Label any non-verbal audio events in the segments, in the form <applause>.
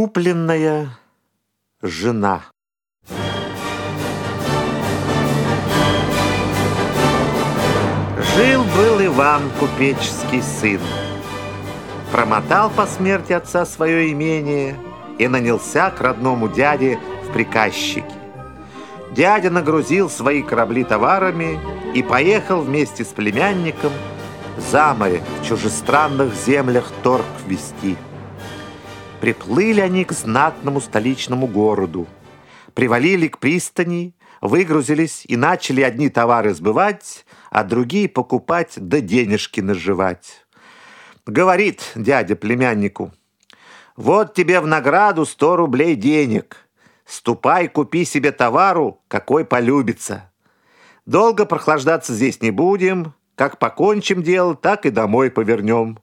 Купленная жена. Жил-был Иван, купеческий сын. Промотал по смерти отца свое имение и нанялся к родному дяде в приказчики. Дядя нагрузил свои корабли товарами и поехал вместе с племянником за море в чужестранных землях торг вести. Приплыли они к знатному столичному городу, привалили к пристани, выгрузились и начали одни товары сбывать, а другие покупать да денежки наживать. Говорит дядя племяннику, вот тебе в награду сто рублей денег. Ступай, купи себе товару, какой полюбится. Долго прохлаждаться здесь не будем. Как покончим дело, так и домой повернем.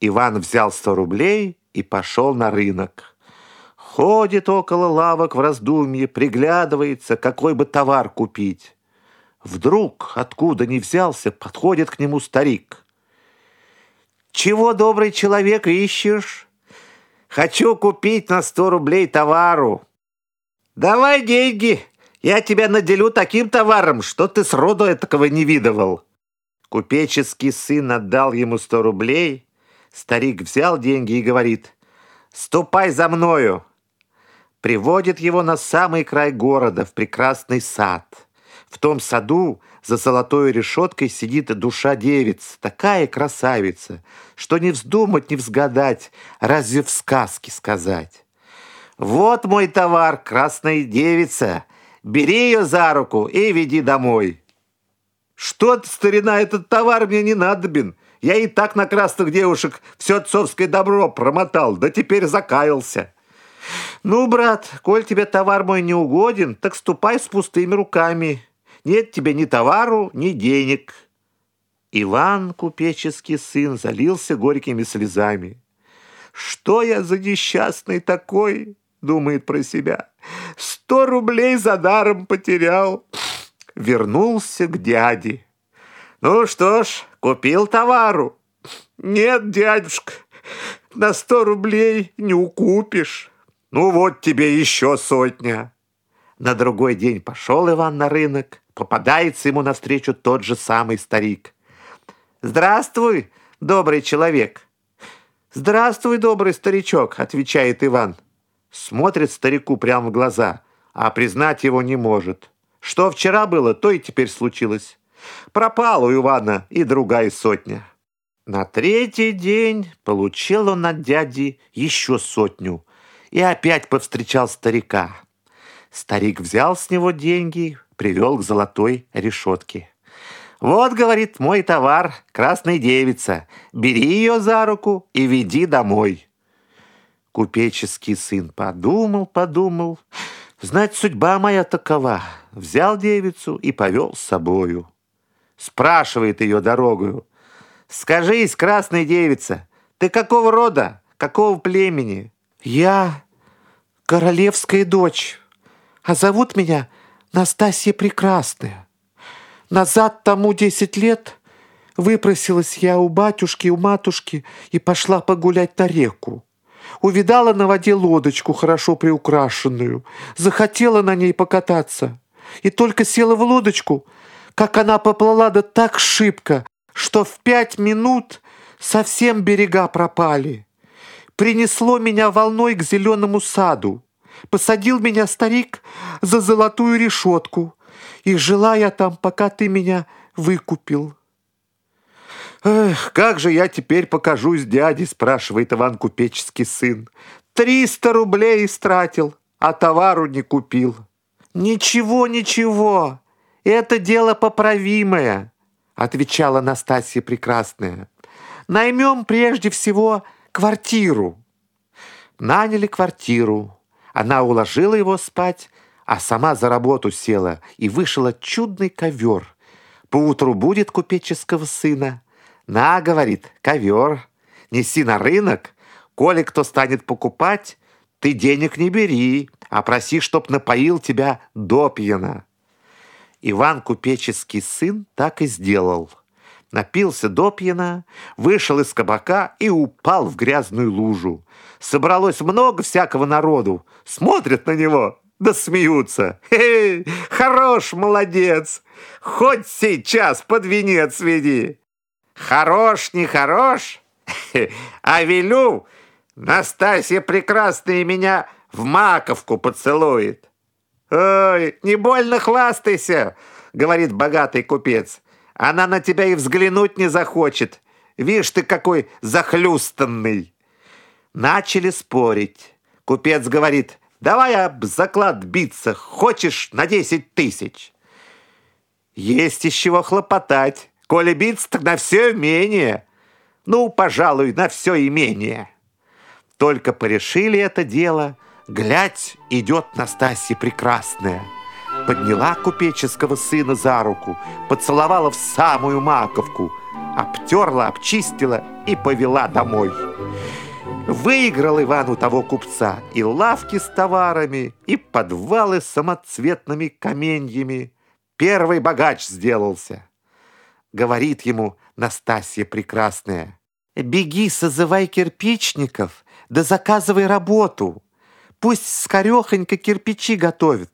Иван взял сто рублей и пошел на рынок. Ходит около лавок в раздумье, приглядывается, какой бы товар купить. Вдруг, откуда ни взялся, подходит к нему старик. «Чего, добрый человек, ищешь?» «Хочу купить на сто рублей товару». «Давай деньги, я тебя наделю таким товаром, что ты сроду этакого не видывал». Купеческий сын отдал ему сто рублей. Старик взял деньги и говорит, «Ступай за мною». Приводит его на самый край города, в прекрасный сад. В том саду за золотой решеткой сидит душа девиц, такая красавица, что не вздумать, не взгадать, разве в сказке сказать. «Вот мой товар, красная девица, бери ее за руку и веди домой». «Что старина, этот товар мне не надобен. Я и так на красных девушек все отцовское добро промотал, да теперь закаялся». «Ну, брат, коль тебе товар мой не угоден, так ступай с пустыми руками. Нет тебе ни товару, ни денег». Иван, купеческий сын, залился горькими слезами. «Что я за несчастный такой?» — думает про себя. «Сто рублей за даром потерял». Вернулся к дяде. «Ну что ж, купил товару?» «Нет, дядюшка, на сто рублей не укупишь». «Ну вот тебе еще сотня». На другой день пошел Иван на рынок, попадается ему навстречу тот же самый старик. «Здравствуй, добрый человек!» «Здравствуй, добрый старичок!» — отвечает Иван. Смотрит старику прямо в глаза, а признать его не может. Что вчера было, то и теперь случилось. Пропала у Ивана и другая сотня. На третий день получил он от дяди еще сотню и опять повстречал старика. Старик взял с него деньги, привел к золотой решетке. «Вот, — говорит, — мой товар, красная девица. Бери ее за руку и веди домой». Купеческий сын подумал, подумал. Знать, судьба моя такова. Взял девицу и повел с собою. Спрашивает ее дорогою. «Скажись, красная девица, ты какого рода, какого племени?» «Я королевская дочь, а зовут меня Настасья Прекрасная. Назад тому десять лет выпросилась я у батюшки, у матушки и пошла погулять на реку. Увидала на воде лодочку, хорошо приукрашенную, захотела на ней покататься. И только села в лодочку, как она поплыла да так шибко, что в пять минут совсем берега пропали. Принесло меня волной к зеленому саду. Посадил меня старик за золотую решетку. И жила я там, пока ты меня выкупил. «Эх, как же я теперь покажусь дяде?» спрашивает Иван Купеческий сын. «Триста рублей истратил, а товару не купил». «Ничего, ничего, это дело поправимое», отвечала Настасья Прекрасная. «Наймем прежде всего квартиру». Наняли квартиру. Она уложила его спать, а сама за работу села и вышла чудный ковер. Поутру будет купеческого сына. На, говорит, ковер, неси на рынок. Коли кто станет покупать, ты денег не бери, а проси, чтоб напоил тебя до пьяна. Иван Купеческий сын так и сделал. Напился до пьяна, вышел из кабака и упал в грязную лужу. Собралось много всякого народу. Смотрят на него, да смеются. Хе -хе, хорош, молодец. Хоть сейчас под венец веди. Хорош, не хорош, <laughs> а велю, Настасья прекрасная меня в маковку поцелует. «Ой, не больно хвастайся!» — говорит богатый купец. «Она на тебя и взглянуть не захочет. Видишь ты, какой захлюстанный!» Начали спорить. Купец говорит, «Давай об заклад биться, хочешь на десять тысяч?» Есть из чего хлопотать. Коли биться, так на все имение. Ну, пожалуй, на все имение. Только порешили это дело, глядь, идет Настасья прекрасная. Подняла купеческого сына за руку, поцеловала в самую маковку, обтерла, обчистила и повела домой. Выиграл Иван у того купца и лавки с товарами, и подвалы с самоцветными каменьями. Первый богач сделался. Говорит ему Настасья прекрасная. «Беги, созывай кирпичников, да заказывай работу. Пусть скорехонько кирпичи готовят.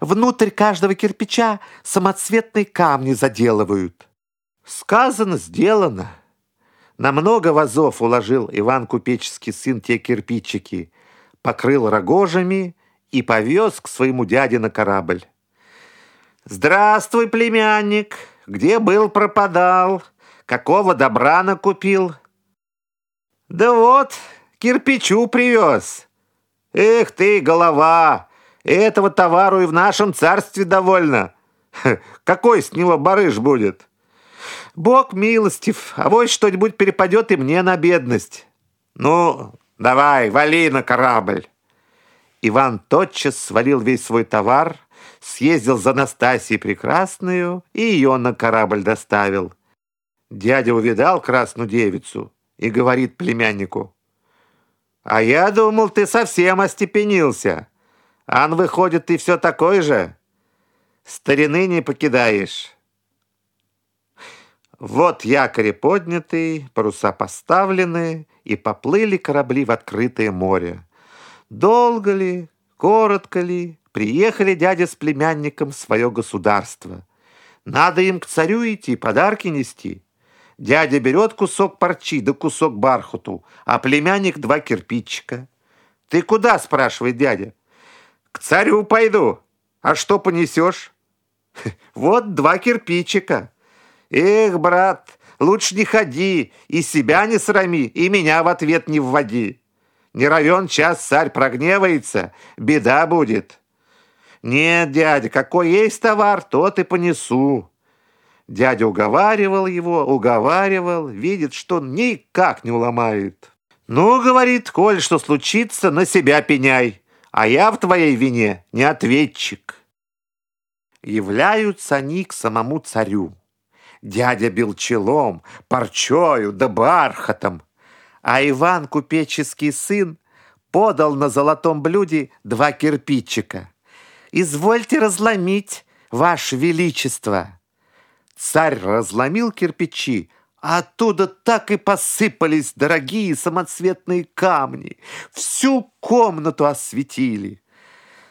Внутрь каждого кирпича самоцветные камни заделывают». Сказано, сделано. На много вазов уложил Иван Купеческий сын те кирпичики, покрыл рогожами и повез к своему дяде на корабль. «Здравствуй, племянник! Где был, пропадал? Какого добра накупил?» «Да вот, кирпичу привез. Эх ты, голова! Этого товару и в нашем царстве довольно. Какой с него барыш будет?» «Бог милостив, а вот что-нибудь перепадет и мне на бедность». «Ну, давай, вали на корабль». Иван тотчас свалил весь свой товар, съездил за Настасьей Прекрасную и ее на корабль доставил. Дядя увидал красную девицу и говорит племяннику, «А я думал, ты совсем остепенился. Ан, выходит, ты все такой же. Старины не покидаешь». Вот якори подняты, паруса поставлены, и поплыли корабли в открытое море. Долго ли, коротко ли, приехали дядя с племянником в свое государство. Надо им к царю идти, подарки нести. Дядя берет кусок парчи да кусок бархату, а племянник два кирпичика. «Ты куда?» – спрашивает дядя. «К царю пойду. А что понесешь?» <laughs> «Вот два кирпичика». «Эх, брат, лучше не ходи, и себя не срами, и меня в ответ не вводи. Не равен час царь прогневается, беда будет». «Нет, дядя, какой есть товар, тот и понесу». Дядя уговаривал его, уговаривал, видит, что никак не уломает. «Ну, — говорит, — коль что случится, на себя пеняй, а я в твоей вине не ответчик». Являются они к самому царю. Дядя бил челом, парчою да бархатом, а Иван, купеческий сын, подал на золотом блюде два кирпичика. «Извольте разломить, ваше величество!» Царь разломил кирпичи, а оттуда так и посыпались дорогие самоцветные камни. Всю комнату осветили.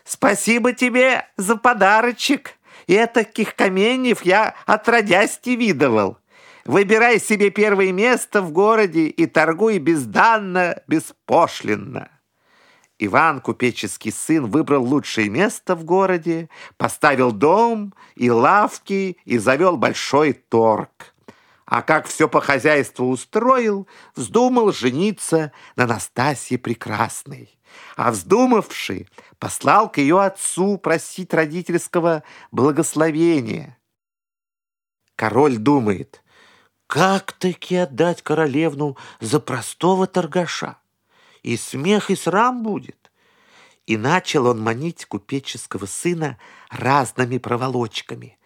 «Спасибо тебе за подарочек. И таких каменьев я отродясь не видывал. Выбирай себе первое место в городе и торгуй безданно, беспошлинно». Иван, купеческий сын, выбрал лучшее место в городе, поставил дом и лавки и завел большой торг. А как все по хозяйству устроил, вздумал жениться на Настасье Прекрасной. А вздумавший, послал к ее отцу просить родительского благословения. Король думает, как-таки отдать королевну за простого торгаша? И смех, и срам будет. И начал он манить купеческого сына разными проволочками,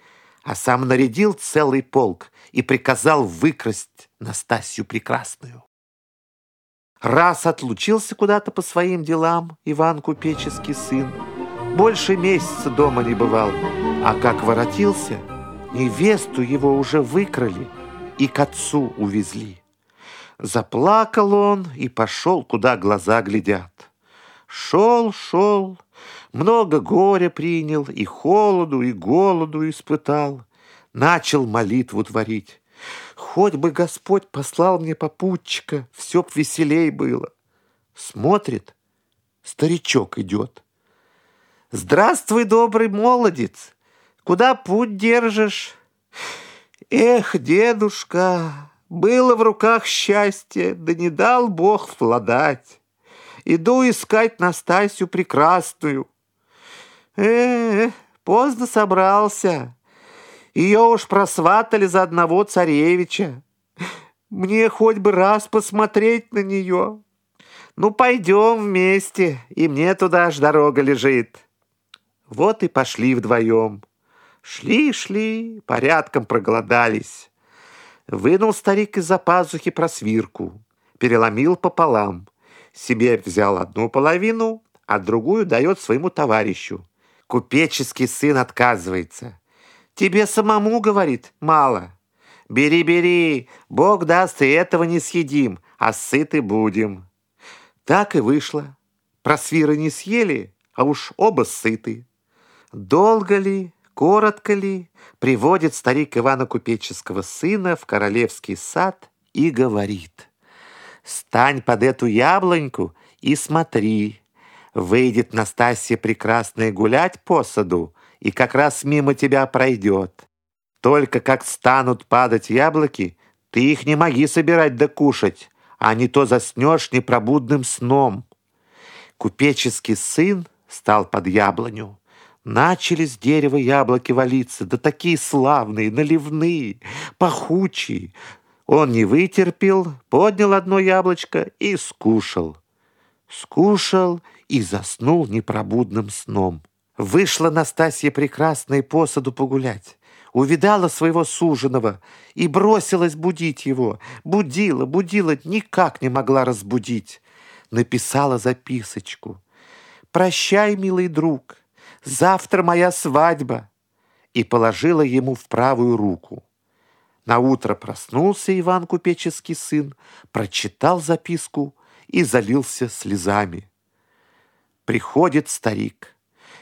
а сам нарядил целый полк и приказал выкрасть Настасью Прекрасную. Раз отлучился куда-то по своим делам Иван Купеческий сын, больше месяца дома не бывал, а как воротился, невесту его уже выкрали и к отцу увезли. Заплакал он и пошел, куда глаза глядят. Шел, шел, много горя принял, и холоду, и голоду испытал. Начал молитву творить. Хоть бы Господь послал мне попутчика, все б веселей было. Смотрит, старичок идет. Здравствуй, добрый молодец! Куда путь держишь? Эх, дедушка, было в руках счастье, да не дал Бог владать. Иду искать Настасью прекрасную. Э, -э поздно собрался. Ее уж просватали за одного царевича. Мне хоть бы раз посмотреть на нее. Ну, пойдем вместе, и мне туда аж дорога лежит. Вот и пошли вдвоем. Шли-шли, порядком проголодались. Вынул старик из-за пазухи просвирку, переломил пополам. Себе взял одну половину, а другую дает своему товарищу. Купеческий сын отказывается. «Тебе самому, — говорит, — мало. Бери, бери, Бог даст, и этого не съедим, а сыты будем». Так и вышло. Просвиры не съели, а уж оба сыты. Долго ли, коротко ли, приводит старик Ивана Купеческого сына в королевский сад и говорит, «Стань под эту яблоньку и смотри, выйдет Настасья прекрасная гулять по саду и как раз мимо тебя пройдет. Только как станут падать яблоки, ты их не моги собирать да кушать, а не то заснешь непробудным сном». Купеческий сын стал под яблоню. Начали с дерева яблоки валиться, да такие славные, наливные, пахучие. Он не вытерпел, поднял одно яблочко и скушал. Скушал и заснул непробудным сном. Вышла Настасья прекрасной по саду погулять. Увидала своего суженого и бросилась будить его. Будила, будила, никак не могла разбудить. Написала записочку. «Прощай, милый друг, завтра моя свадьба!» и положила ему в правую руку. На утро проснулся Иван Купеческий сын, прочитал записку и залился слезами. Приходит старик.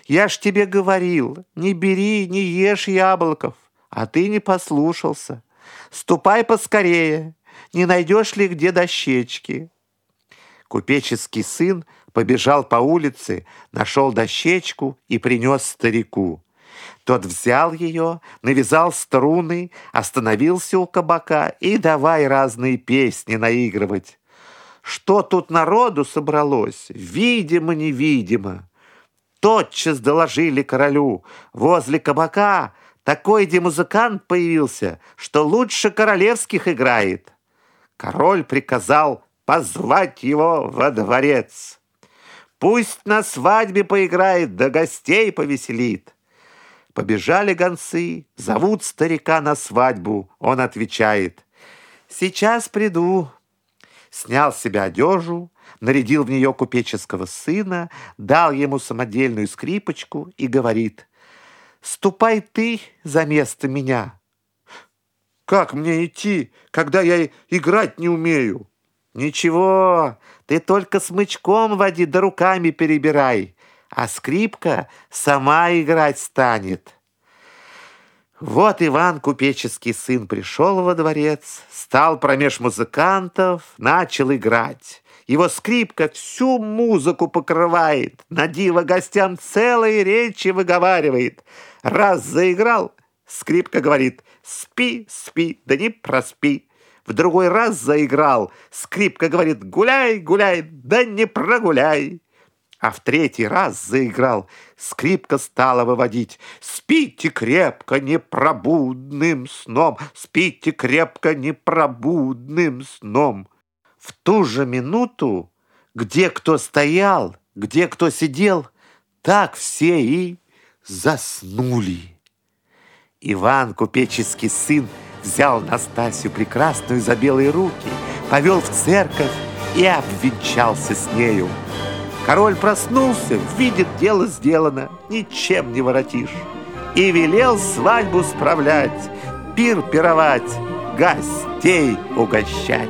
«Я ж тебе говорил, не бери, не ешь яблоков, а ты не послушался. Ступай поскорее, не найдешь ли где дощечки?» Купеческий сын побежал по улице, нашел дощечку и принес старику. Тот взял ее, навязал струны, остановился у кабака и давай разные песни наигрывать. Что тут народу собралось, видимо-невидимо. Тотчас доложили королю. Возле кабака такой демузыкант появился, что лучше королевских играет. Король приказал позвать его во дворец. Пусть на свадьбе поиграет, да гостей повеселит. Побежали гонцы, зовут старика на свадьбу. Он отвечает, «Сейчас приду». Снял с себя одежу, нарядил в нее купеческого сына, дал ему самодельную скрипочку и говорит, «Ступай ты за место меня». «Как мне идти, когда я играть не умею?» «Ничего, ты только смычком води да руками перебирай, а скрипка сама играть станет». Вот Иван, купеческий сын, пришел во дворец, стал промеж музыкантов, начал играть. Его скрипка всю музыку покрывает, на диво гостям целые речи выговаривает. Раз заиграл, скрипка говорит «Спи, спи, да не проспи». В другой раз заиграл. Скрипка говорит «Гуляй, гуляй, да не прогуляй». А в третий раз заиграл. Скрипка стала выводить «Спите крепко непробудным сном, спите крепко непробудным сном». В ту же минуту, где кто стоял, где кто сидел, так все и заснули. Иван, купеческий сын, взял Настасью прекрасную за белые руки, повел в церковь и обвенчался с нею. Король проснулся, видит, дело сделано, ничем не воротишь. И велел свадьбу справлять, пир пировать, гостей угощать.